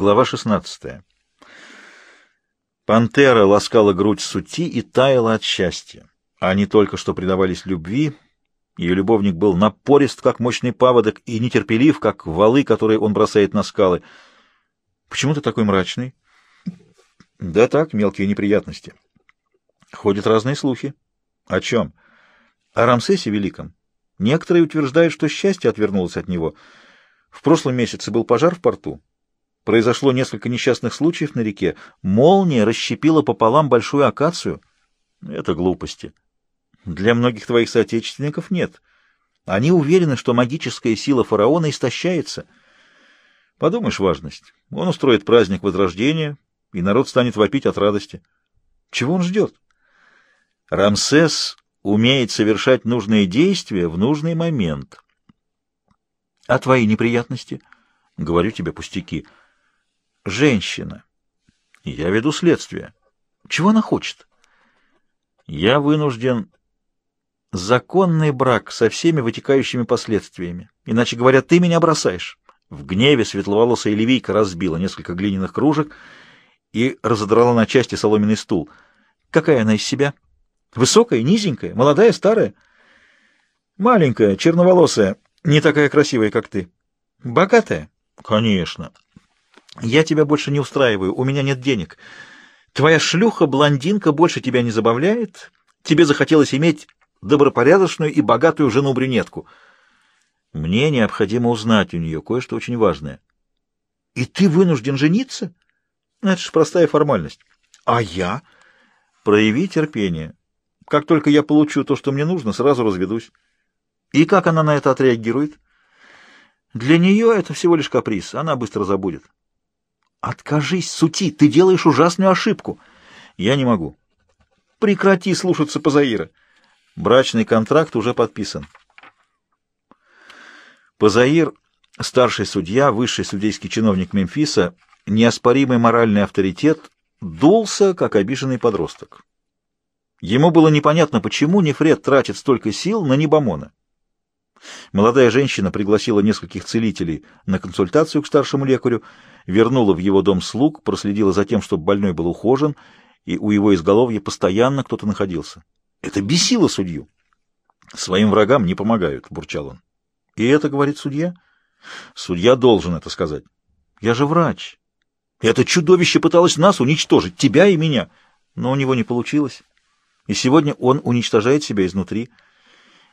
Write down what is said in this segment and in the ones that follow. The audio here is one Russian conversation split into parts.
Глава 16. Пантера ласкала грудь сути и таяла от счастья. Они только что предавались любви. Ее любовник был напорист, как мощный паводок, и нетерпелив, как валы, которые он бросает на скалы. Почему ты такой мрачный? Да так, мелкие неприятности. Ходят разные слухи. О чем? О Рамсесе Великом. Некоторые утверждают, что счастье отвернулось от него. В прошлом месяце был пожар в порту. Произошло несколько несчастных случаев на реке. Молния расщепила пополам большую акацию. Это глупости. Для многих твоих соотечественников нет. Они уверены, что магическая сила фараона истощается. Подумаешь, важность. Он устроит праздник Возрождения, и народ станет вопить от радости. Чего он ждет? Рамсес умеет совершать нужные действия в нужный момент. А твои неприятности? Говорю тебе пустяки — женщина. Я веду следствие. Чего она хочет? Я вынужден... Законный брак со всеми вытекающими последствиями. Иначе говоря, ты меня бросаешь. В гневе светловолосая левийка разбила несколько глиняных кружек и разодрала на части соломенный стул. Какая она из себя? Высокая, низенькая, молодая, старая? Маленькая, черноволосая, не такая красивая, как ты. Богатая? Конечно. Я тебя больше не устраиваю, у меня нет денег. Твоя шлюха-блондинка больше тебя не забавляет. Тебе захотелось иметь добропорядочную и богатую жену-брюнетку. Мне необходимо узнать у нее кое-что очень важное. И ты вынужден жениться? Это же простая формальность. А я? Прояви терпение. Как только я получу то, что мне нужно, сразу разведусь. И как она на это отреагирует? Для нее это всего лишь каприз, она быстро забудет. Откажись, сути, ты делаешь ужасную ошибку. Я не могу. Прекрати слушаться Пазаира. Брачный контракт уже подписан. Пазаир, старший судья, высший судейский чиновник Мемфиса, неоспоримый моральный авторитет, дулся, как обиженный подросток. Ему было непонятно, почему Нефред тратит столько сил на Небомона. Молодая женщина пригласила нескольких целителей на консультацию к старшему лекарю, вернула в его дом слуг, проследила за тем, чтобы больной был ухожен, и у его изголовья постоянно кто-то находился. Это бесило судью. «Своим врагам не помогают», — бурчал он. «И это, — говорит судья, — судья должен это сказать. Я же врач. Это чудовище пыталось нас уничтожить, тебя и меня, но у него не получилось. И сегодня он уничтожает себя изнутри.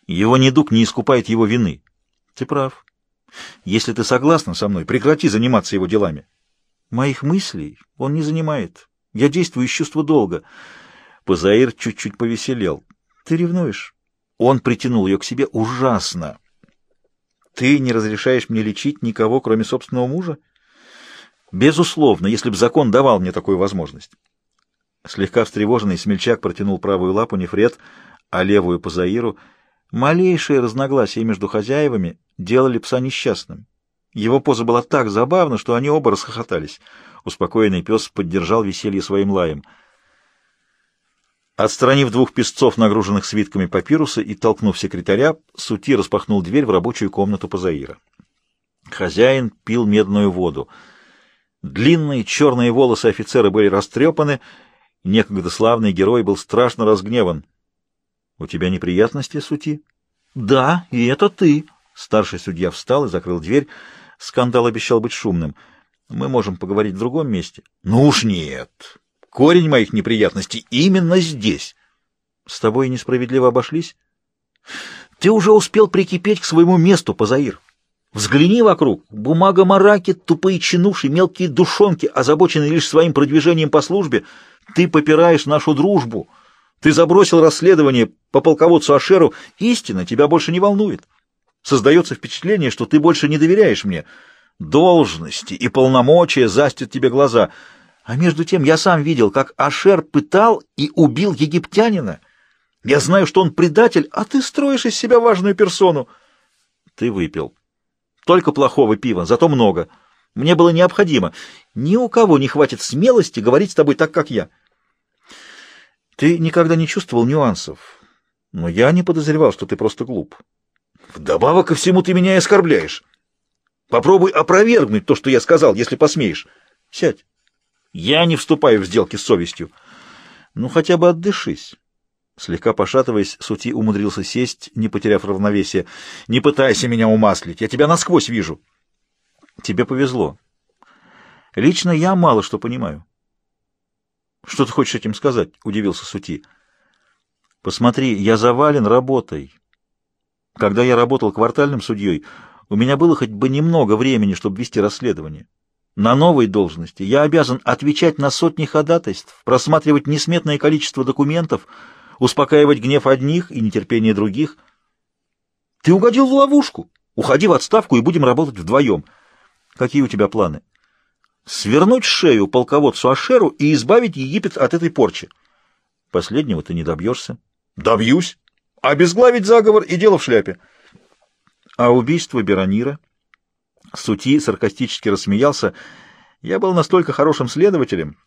Его недуг не искупает его вины. Ты прав. Если ты согласна со мной, прекрати заниматься его делами. Моих мыслей он не занимает. Я действую из чувства долга. Пазаир чуть-чуть повеселел. Ты ревнуешь? Он притянул ее к себе ужасно. Ты не разрешаешь мне лечить никого, кроме собственного мужа? Безусловно, если бы закон давал мне такую возможность. Слегка встревоженный смельчак протянул правую лапу Нефред, а левую по Заиру. Малейшие разногласия между хозяевами делали пса несчастным. Его поза была так забавна, что они оба расхохотались. Успокоенный пес поддержал веселье своим лаем. Отстранив двух песцов, нагруженных свитками папируса, и толкнув секретаря, Сути распахнул дверь в рабочую комнату Пазаира. Хозяин пил медную воду. Длинные черные волосы офицера были растрепаны, некогда славный герой был страшно разгневан. — У тебя неприятности, Сути? — Да, и это ты. Старший судья встал и закрыл дверь. Скандал обещал быть шумным. Мы можем поговорить в другом месте. Ну уж нет. Корень моих неприятностей именно здесь. С тобой несправедливо обошлись? Ты уже успел прикипеть к своему месту, Пазаир. Взгляни вокруг. Бумага мараки, тупые чинуши, мелкие душонки, озабоченные лишь своим продвижением по службе. Ты попираешь нашу дружбу. Ты забросил расследование по полководцу Ашеру. Истина тебя больше не волнует. Создается впечатление, что ты больше не доверяешь мне. Должности и полномочия застят тебе глаза. А между тем я сам видел, как Ашер пытал и убил египтянина. Я знаю, что он предатель, а ты строишь из себя важную персону. Ты выпил. Только плохого пива, зато много. Мне было необходимо. Ни у кого не хватит смелости говорить с тобой так, как я. Ты никогда не чувствовал нюансов, но я не подозревал, что ты просто глуп. Вдобавок ко всему ты меня и оскорбляешь. Попробуй опровергнуть то, что я сказал, если посмеешь. Сядь. Я не вступаю в сделки с совестью. Ну, хотя бы отдышись. Слегка пошатываясь, Сути умудрился сесть, не потеряв равновесия. «Не пытайся меня умаслить, я тебя насквозь вижу». «Тебе повезло. Лично я мало что понимаю». «Что ты хочешь этим сказать?» — удивился Сути. «Посмотри, я завален работой. Когда я работал квартальным судьей, у меня было хоть бы немного времени, чтобы вести расследование. На новой должности я обязан отвечать на сотни ходатайств, просматривать несметное количество документов, успокаивать гнев одних и нетерпение других. Ты угодил в ловушку. Уходи в отставку и будем работать вдвоем. Какие у тебя планы? Свернуть шею полководцу Ашеру и избавить Египет от этой порчи. Последнего ты не добьешься. Добьюсь. Обезглавить заговор и дело в шляпе. А убийство Беронира? Сути саркастически рассмеялся. Я был настолько хорошим следователем,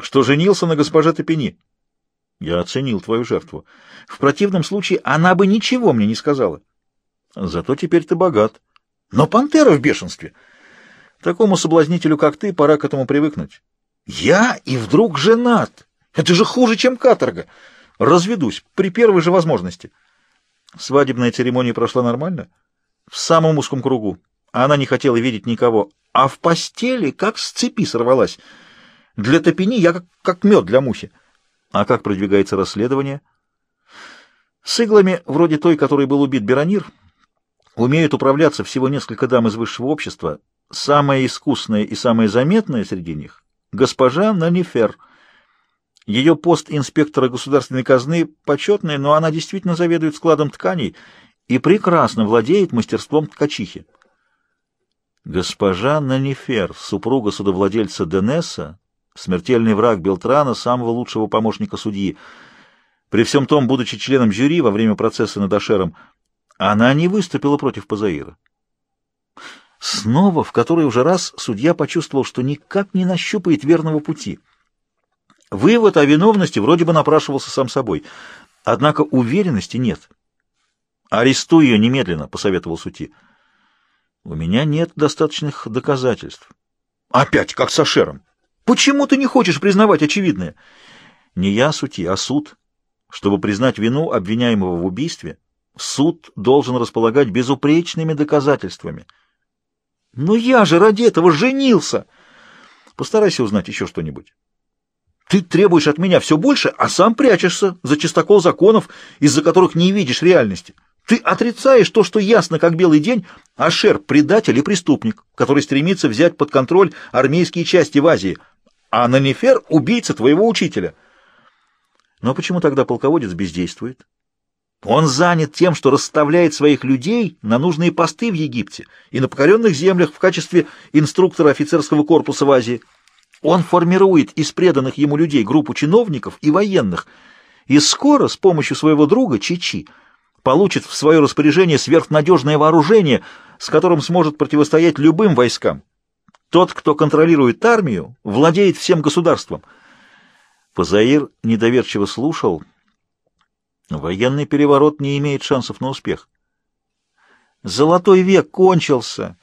что женился на госпоже Топени. Я оценил твою жертву. В противном случае она бы ничего мне не сказала. Зато теперь ты богат. Но пантера в бешенстве. Такому соблазнителю, как ты, пора к этому привыкнуть. Я и вдруг женат. Это же хуже, чем каторга. Разведусь при первой же возможности. Свадебная церемония прошла нормально? В самом узком кругу. Она не хотела видеть никого. А в постели как с цепи сорвалась. Для топени я как, как мед для мухи. А как продвигается расследование? С иглами, вроде той, которой был убит Беронир, умеют управляться всего несколько дам из высшего общества. Самая искусная и самая заметная среди них — госпожа Нанифер — ее пост инспектора государственной казны почетный, но она действительно заведует складом тканей и прекрасно владеет мастерством ткачихи. Госпожа Нанифер, супруга судовладельца Денеса, смертельный враг Белтрана, самого лучшего помощника судьи. При всем том, будучи членом жюри во время процесса над Ашером, она не выступила против Пазаира. Снова, в который уже раз, судья почувствовал, что никак не нащупает верного пути — Вывод о виновности вроде бы напрашивался сам собой, однако уверенности нет. «Арестуй ее немедленно», — посоветовал Сути. «У меня нет достаточных доказательств». «Опять, как с Ашером. Почему ты не хочешь признавать очевидное?» «Не я, Сути, а суд. Чтобы признать вину обвиняемого в убийстве, суд должен располагать безупречными доказательствами». «Но я же ради этого женился!» «Постарайся узнать еще что-нибудь». Ты требуешь от меня все больше, а сам прячешься за чистокол законов, из-за которых не видишь реальности. Ты отрицаешь то, что ясно, как белый день, а Шер — предатель и преступник, который стремится взять под контроль армейские части в Азии, а Нанифер — убийца твоего учителя. Но почему тогда полководец бездействует? Он занят тем, что расставляет своих людей на нужные посты в Египте и на покоренных землях в качестве инструктора офицерского корпуса в Азии. Он формирует из преданных ему людей группу чиновников и военных, и скоро с помощью своего друга Чичи получит в свое распоряжение сверхнадежное вооружение, с которым сможет противостоять любым войскам. Тот, кто контролирует армию, владеет всем государством. Позаир недоверчиво слушал. Военный переворот не имеет шансов на успех. Золотой век кончился.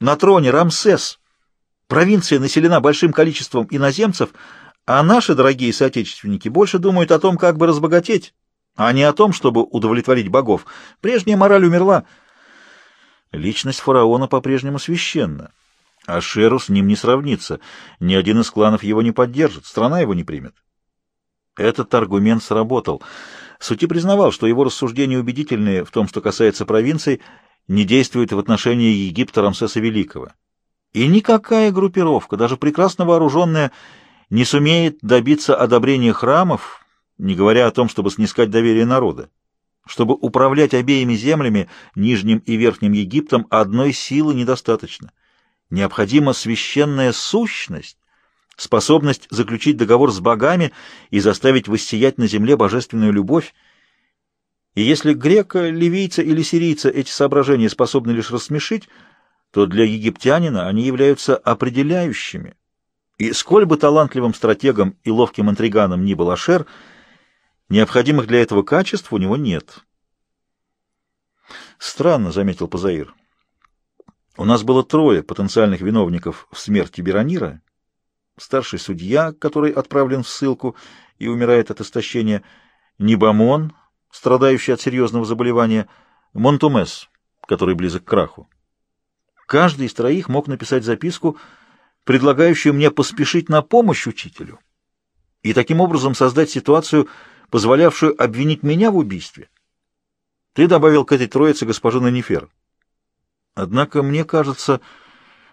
На троне Рамсес. Провинция населена большим количеством иноземцев, а наши дорогие соотечественники больше думают о том, как бы разбогатеть, а не о том, чтобы удовлетворить богов. Прежняя мораль умерла. Личность фараона по-прежнему священна, а Шеру с ним не сравнится. Ни один из кланов его не поддержит, страна его не примет. Этот аргумент сработал. Сути признавал, что его рассуждения убедительные в том, что касается провинций, не действуют в отношении Египта Рамсеса Великого. И никакая группировка, даже прекрасно вооруженная, не сумеет добиться одобрения храмов, не говоря о том, чтобы снискать доверие народа. Чтобы управлять обеими землями, Нижним и Верхним Египтом, одной силы недостаточно. Необходима священная сущность, способность заключить договор с богами и заставить воссиять на земле божественную любовь. И если грека, ливийца или сирийца эти соображения способны лишь рассмешить, то для египтянина они являются определяющими. И сколь бы талантливым стратегом и ловким интриганом ни был Ашер, необходимых для этого качеств у него нет. «Странно», — заметил Пазаир. «У нас было трое потенциальных виновников в смерти Беронира, старший судья, который отправлен в ссылку и умирает от истощения, Нибамон, страдающий от серьезного заболевания, Монтумес, который близок к краху. Каждый из троих мог написать записку, предлагающую мне поспешить на помощь учителю, и таким образом создать ситуацию, позволявшую обвинить меня в убийстве. Ты добавил к этой троице госпожу Нанифер. Однако мне кажется,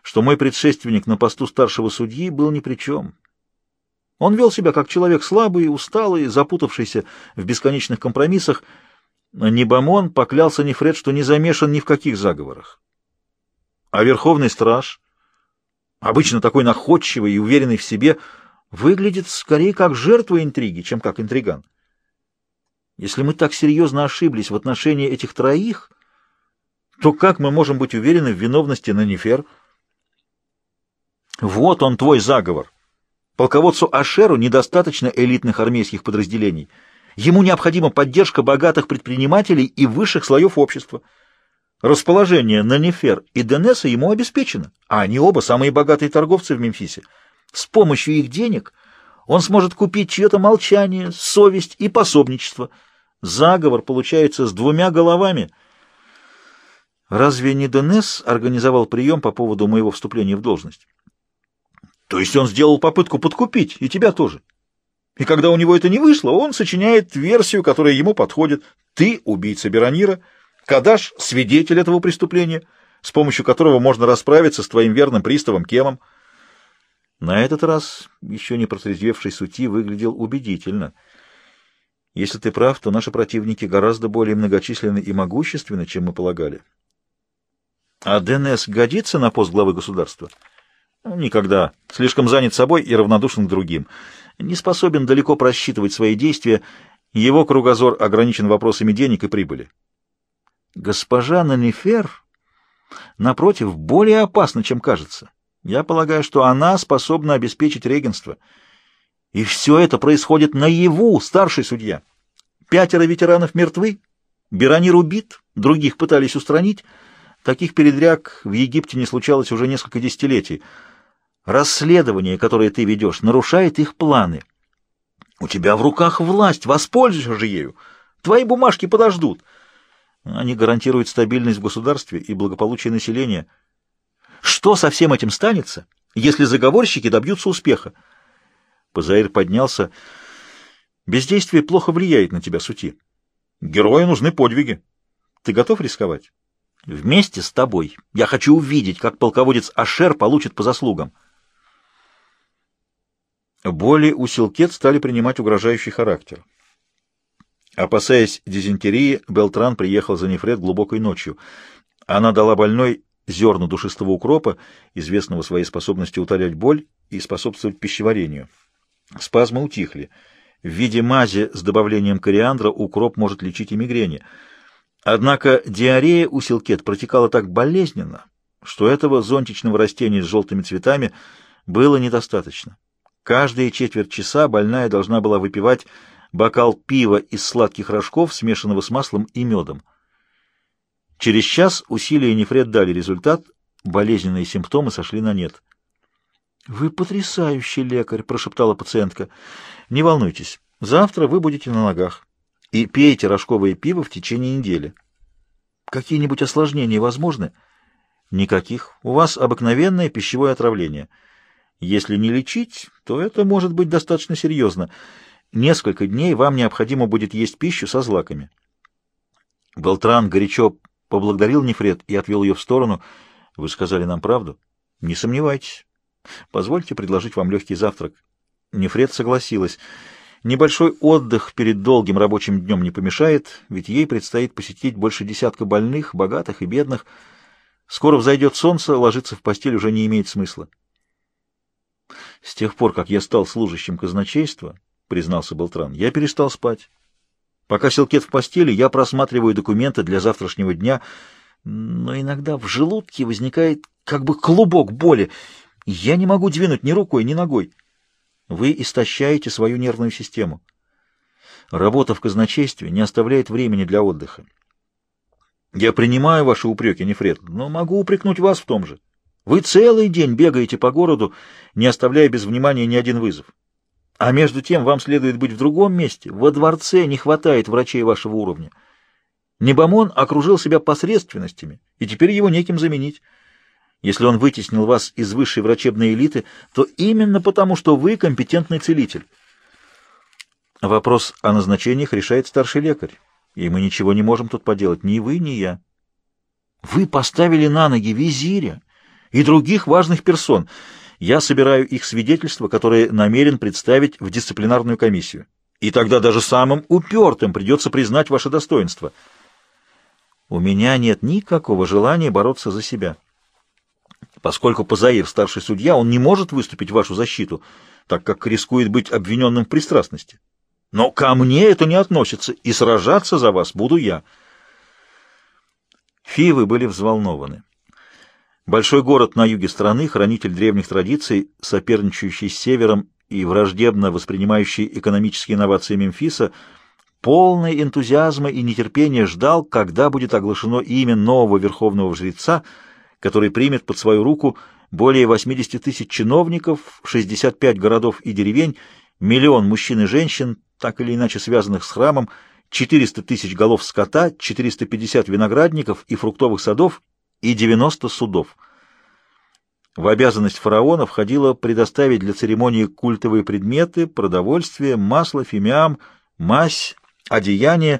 что мой предшественник на посту старшего судьи был ни при чем. Он вел себя как человек слабый, усталый, запутавшийся в бесконечных компромиссах. Небомон поклялся Нефред, что не замешан ни в каких заговорах. А Верховный Страж, обычно такой находчивый и уверенный в себе, выглядит скорее как жертва интриги, чем как интриган. Если мы так серьезно ошиблись в отношении этих троих, то как мы можем быть уверены в виновности Нанифер? Вот он, твой заговор. Полководцу Ашеру недостаточно элитных армейских подразделений. Ему необходима поддержка богатых предпринимателей и высших слоев общества. Расположение Нанифер и Денеса ему обеспечено, а они оба самые богатые торговцы в Мемфисе. С помощью их денег он сможет купить чье-то молчание, совесть и пособничество. Заговор получается с двумя головами — Разве не Денес организовал прием по поводу моего вступления в должность? То есть он сделал попытку подкупить, и тебя тоже. И когда у него это не вышло, он сочиняет версию, которая ему подходит. Ты убийца Беронира, Кадаш — свидетель этого преступления, с помощью которого можно расправиться с твоим верным приставом Кемом. На этот раз еще не протрезвевший сути выглядел убедительно. Если ты прав, то наши противники гораздо более многочисленны и могущественны, чем мы полагали. А ДНС годится на пост главы государства? Никогда. Слишком занят собой и равнодушен к другим. Не способен далеко просчитывать свои действия. Его кругозор ограничен вопросами денег и прибыли. Госпожа Нанифер, напротив, более опасна, чем кажется. Я полагаю, что она способна обеспечить регенство. И все это происходит наяву, старший судья. Пятеро ветеранов мертвы, Беронир убит, других пытались устранить — Таких передряг в Египте не случалось уже несколько десятилетий. Расследование, которое ты ведешь, нарушает их планы. У тебя в руках власть, воспользуйся же ею. Твои бумажки подождут. Они гарантируют стабильность в государстве и благополучие населения. Что со всем этим станется, если заговорщики добьются успеха? Позаир поднялся. Бездействие плохо влияет на тебя, Сути. Герою нужны подвиги. Ты готов рисковать? Вместе с тобой. Я хочу увидеть, как полководец Ашер получит по заслугам. Боли у Силкет стали принимать угрожающий характер. Опасаясь дизентерии, Белтран приехал за Нефред глубокой ночью. Она дала больной зерна душистого укропа, известного своей способностью утолять боль и способствовать пищеварению. Спазмы утихли. В виде мази с добавлением кориандра укроп может лечить и мигрени — Однако диарея у Силкет протекала так болезненно, что этого зонтичного растения с желтыми цветами было недостаточно. Каждые четверть часа больная должна была выпивать бокал пива из сладких рожков, смешанного с маслом и медом. Через час усилия Нефред дали результат, болезненные симптомы сошли на нет. «Вы потрясающий лекарь!» — прошептала пациентка. «Не волнуйтесь, завтра вы будете на ногах и пейте рожковое пиво в течение недели. Какие-нибудь осложнения возможны? Никаких. У вас обыкновенное пищевое отравление. Если не лечить, то это может быть достаточно серьезно. Несколько дней вам необходимо будет есть пищу со злаками. Белтран горячо поблагодарил Нефред и отвел ее в сторону. Вы сказали нам правду? Не сомневайтесь. Позвольте предложить вам легкий завтрак. Нефред согласилась. Небольшой отдых перед долгим рабочим днем не помешает, ведь ей предстоит посетить больше десятка больных, богатых и бедных. Скоро взойдет солнце, ложиться в постель уже не имеет смысла. С тех пор, как я стал служащим казначейства, признался Белтран, я перестал спать. Пока Силкет в постели, я просматриваю документы для завтрашнего дня, но иногда в желудке возникает как бы клубок боли. Я не могу двинуть ни рукой, ни ногой. Вы истощаете свою нервную систему. Работа в казначействе не оставляет времени для отдыха. Я принимаю ваши упреки, Нефред, но могу упрекнуть вас в том же. Вы целый день бегаете по городу, не оставляя без внимания ни один вызов. А между тем вам следует быть в другом месте. Во дворце не хватает врачей вашего уровня. Небомон окружил себя посредственностями, и теперь его неким заменить. Если он вытеснил вас из высшей врачебной элиты, то именно потому, что вы компетентный целитель. Вопрос о назначениях решает старший лекарь, и мы ничего не можем тут поделать, ни вы, ни я. Вы поставили на ноги визиря и других важных персон. Я собираю их свидетельства, которые намерен представить в дисциплинарную комиссию. И тогда даже самым упертым придется признать ваше достоинство. У меня нет никакого желания бороться за себя. Поскольку Пазаир старший судья, он не может выступить в вашу защиту, так как рискует быть обвиненным в пристрастности. Но ко мне это не относится, и сражаться за вас буду я. Фивы были взволнованы. Большой город на юге страны, хранитель древних традиций, соперничающий с севером и враждебно воспринимающий экономические инновации Мемфиса, полный энтузиазма и нетерпения ждал, когда будет оглашено имя нового верховного жреца, который примет под свою руку более 80 тысяч чиновников, 65 городов и деревень, миллион мужчин и женщин, так или иначе связанных с храмом, 400 тысяч голов скота, 450 виноградников и фруктовых садов и 90 судов. В обязанность фараона входило предоставить для церемонии культовые предметы, продовольствие, масло, фимиам, мазь, одеяние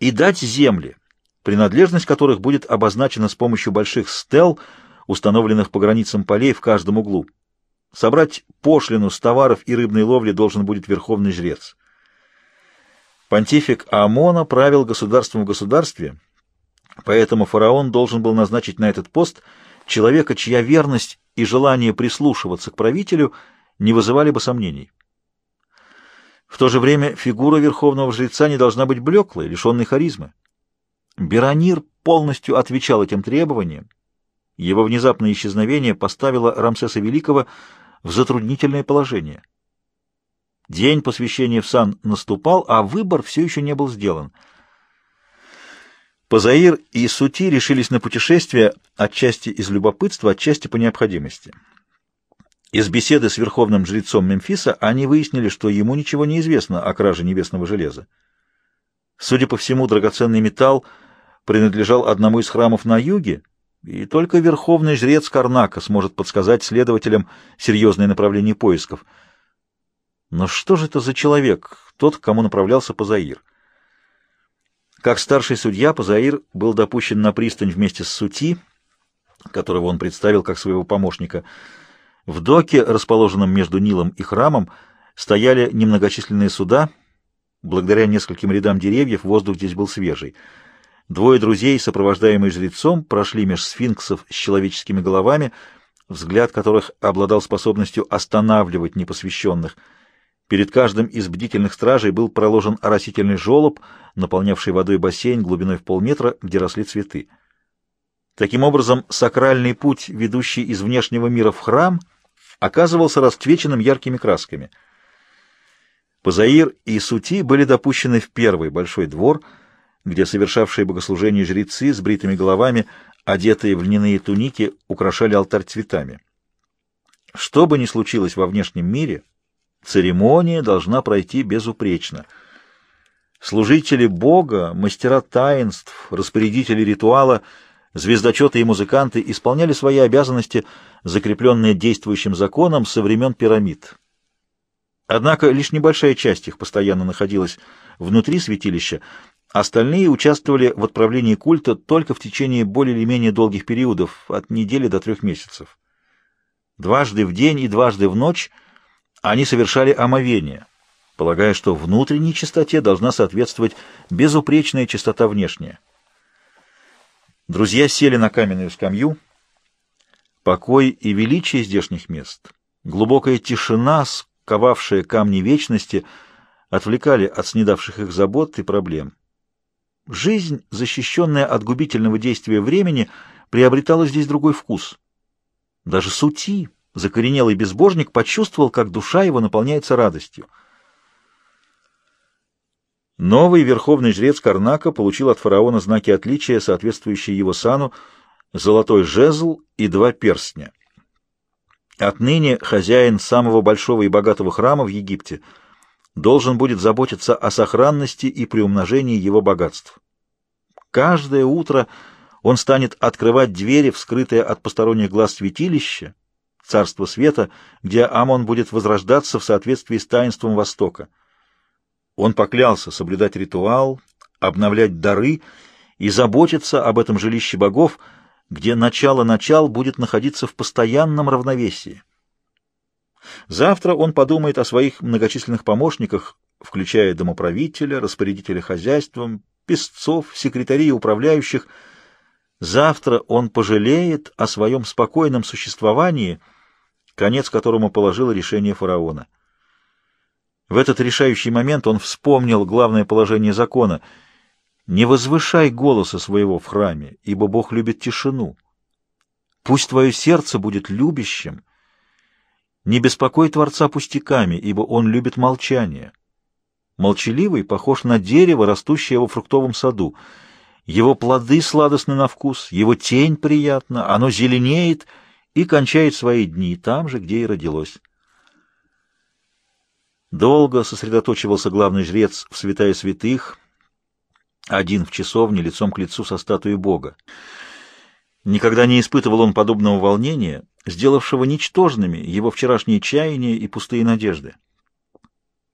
и дать земли, принадлежность которых будет обозначена с помощью больших стел, установленных по границам полей в каждом углу. Собрать пошлину с товаров и рыбной ловли должен будет верховный жрец. Понтифик Амона правил государством в государстве, поэтому фараон должен был назначить на этот пост человека, чья верность и желание прислушиваться к правителю не вызывали бы сомнений. В то же время фигура верховного жреца не должна быть блеклой, лишенной харизмы. Беронир полностью отвечал этим требованиям. Его внезапное исчезновение поставило Рамсеса Великого в затруднительное положение. День посвящения в сан наступал, а выбор все еще не был сделан. Позаир и Сути решились на путешествие отчасти из любопытства, отчасти по необходимости. Из беседы с верховным жрецом Мемфиса они выяснили, что ему ничего не известно о краже небесного железа. Судя по всему, драгоценный металл принадлежал одному из храмов на юге, и только верховный жрец Карнака сможет подсказать следователям серьезное направление поисков — но что же это за человек, тот, к кому направлялся Пазаир? Как старший судья, Пазаир был допущен на пристань вместе с Сути, которого он представил как своего помощника. В доке, расположенном между Нилом и храмом, стояли немногочисленные суда. Благодаря нескольким рядам деревьев воздух здесь был свежий. Двое друзей, сопровождаемые жрецом, прошли меж сфинксов с человеческими головами, взгляд которых обладал способностью останавливать непосвященных — Перед каждым из бдительных стражей был проложен оросительный желоб, наполнявший водой бассейн глубиной в полметра, где росли цветы. Таким образом, сакральный путь, ведущий из внешнего мира в храм, оказывался расцвеченным яркими красками. Пазаир и Сути были допущены в первый большой двор, где совершавшие богослужение жрецы с бритыми головами, одетые в льняные туники, украшали алтарь цветами. Что бы ни случилось во внешнем мире — Церемония должна пройти безупречно. Служители Бога, мастера таинств, распорядители ритуала, звездочеты и музыканты исполняли свои обязанности, закрепленные действующим законом со времен пирамид. Однако лишь небольшая часть их постоянно находилась внутри святилища, остальные участвовали в отправлении культа только в течение более или менее долгих периодов, от недели до трех месяцев. Дважды в день и дважды в ночь – они совершали омовение, полагая, что внутренней чистоте должна соответствовать безупречная чистота внешняя. Друзья сели на каменную скамью. Покой и величие здешних мест, глубокая тишина, сковавшая камни вечности, отвлекали от снедавших их забот и проблем. Жизнь, защищенная от губительного действия времени, приобретала здесь другой вкус. Даже сути, Закоренелый безбожник почувствовал, как душа его наполняется радостью. Новый верховный жрец Карнака получил от фараона знаки отличия, соответствующие его сану, золотой жезл и два перстня. Отныне хозяин самого большого и богатого храма в Египте должен будет заботиться о сохранности и приумножении его богатств. Каждое утро он станет открывать двери, вскрытые от посторонних глаз святилища, царство света, где Амон будет возрождаться в соответствии с таинством Востока. Он поклялся соблюдать ритуал, обновлять дары и заботиться об этом жилище богов, где начало начал будет находиться в постоянном равновесии. Завтра он подумает о своих многочисленных помощниках, включая домоправителя, распорядителя хозяйством, песцов, секретарей управляющих. Завтра он пожалеет о своем спокойном существовании, конец которому положило решение фараона. В этот решающий момент он вспомнил главное положение закона — не возвышай голоса своего в храме, ибо Бог любит тишину. Пусть твое сердце будет любящим. Не беспокой Творца пустяками, ибо Он любит молчание. Молчаливый похож на дерево, растущее во фруктовом саду. Его плоды сладостны на вкус, его тень приятна, оно зеленеет и кончает свои дни там же, где и родилось. Долго сосредоточивался главный жрец в святая святых — один в часовне лицом к лицу со статуей Бога. Никогда не испытывал он подобного волнения, сделавшего ничтожными его вчерашние чаяния и пустые надежды.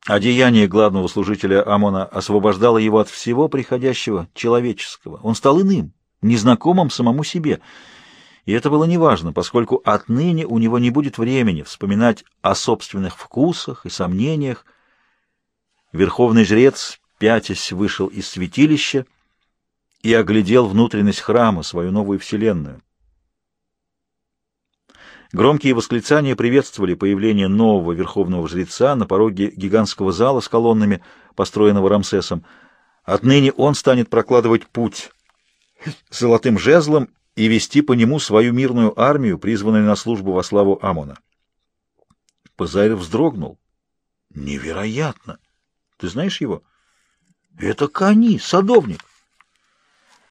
Одеяние главного служителя Амона освобождало его от всего приходящего человеческого. Он стал иным, незнакомым самому себе. И это было неважно, поскольку отныне у него не будет времени вспоминать о собственных вкусах и сомнениях. Верховный жрец пятясь, вышел из святилища и оглядел внутренность храма, свою новую вселенную. Громкие восклицания приветствовали появление нового верховного жреца на пороге гигантского зала с колоннами, построенного Рамсесом. Отныне он станет прокладывать путь золотым жезлом и вести по нему свою мирную армию, призванную на службу во славу Амона. Пазарь вздрогнул. «Невероятно! Ты знаешь его?» Это Кани, садовник.